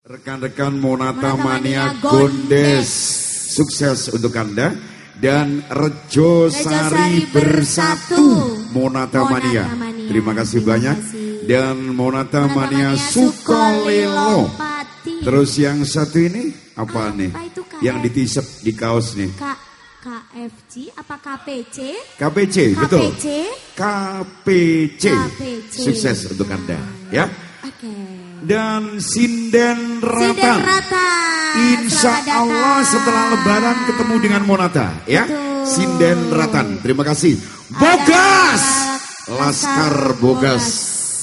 Rekan-rekan Monata Mania Gondes, sukses untuk Anda dan Rejo Sari Bersatu Monata Mania. Terima kasih banyak dan Monata Mania Sukolelo. Terus yang satu ini apa nih? Yang ditisep di kaos nih. KFC apa KPC? KPC, betul. KPC. KPC. Sukses untuk Anda, ya. Oke. Okay dan sinden ratan. Sinden ratan. Insya Allah setelah lebaran ketemu dengan Monata ya. Betul. Sinden ratan. Terima kasih. Bogas. Laskar Bogas.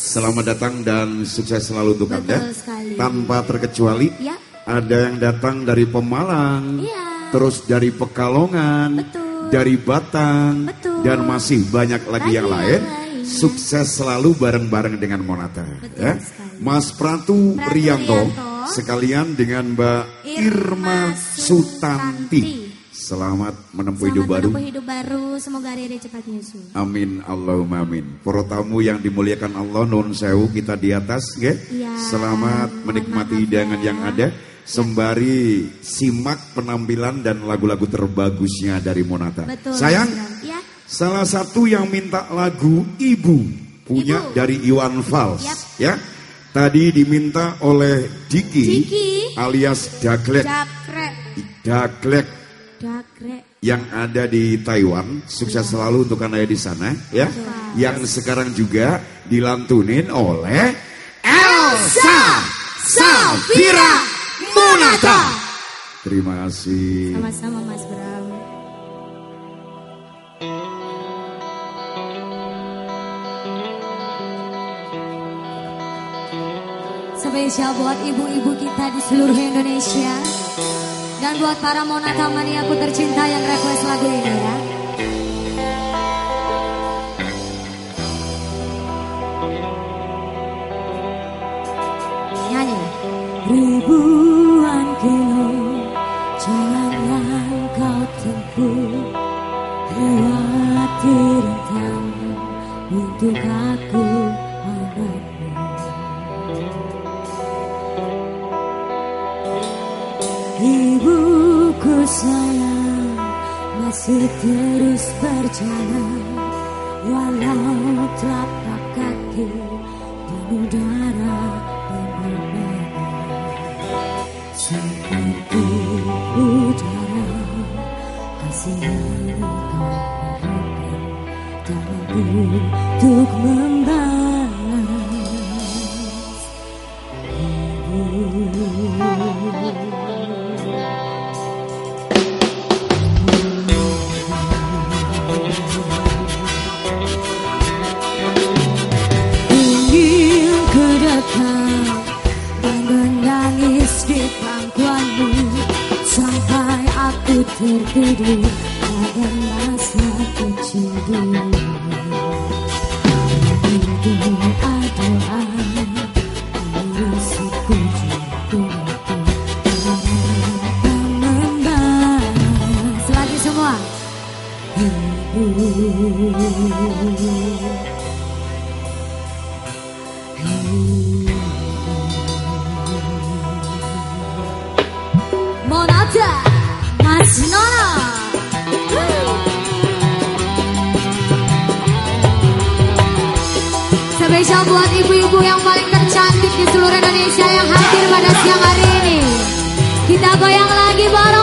Selamat datang dan sukses selalu untuk Betul Anda. Sekali. Tanpa terkecuali ya. ada yang datang dari Pemalang, ya. terus dari Pekalongan, Betul. dari Batang, Betul. dan masih banyak lagi yang lain. Sukses selalu bareng-bareng dengan Monata. Betul ya. Mas Pratu, Pratu Rianto, Rianto, sekalian dengan Mbak Irma, Sutanti. Selamat menempuh hidup baru. Menempuh hidup baru, semoga hari ini cepat nyusul. Amin, Allahumma amin. Para tamu yang dimuliakan Allah, non sewu kita di atas, ya. Selamat menikmati hidangan yang ada. Sembari simak penampilan dan lagu-lagu terbagusnya dari Monata. Betul, Sayang, ya. Salah satu yang minta lagu Ibu punya Ibu. dari Iwan Fals, yep. ya. Tadi diminta oleh Diki, Diki. alias Daglek. Daglek. Daglek. Yang ada di Taiwan, sukses ya. selalu untuk anda di sana, ya. Wow. Yang sekarang juga dilantunin oleh Elsa Safira Monata. Terima kasih. Sama-sama Mas Bram. Spesial buat ibu-ibu kita di seluruh Indonesia. Dan buat para monata aku tercinta yang request lagu ini ya. Nyanyi. Ribuan kilo jalan yang kau tempuh. Lewati rentang untuk aku Ibuku sayang masih terus berjalan Walau telapak kaki penuh darah dan Seperti udara kasih yang kau berikan Tak untuk membalas tertidur pada masa kecil Itu adalah risiko Selagi semua Monata Spesial buat ibu-ibu yang paling tercantik di seluruh Indonesia yang hadir pada siang hari ini. Kita goyang lagi bareng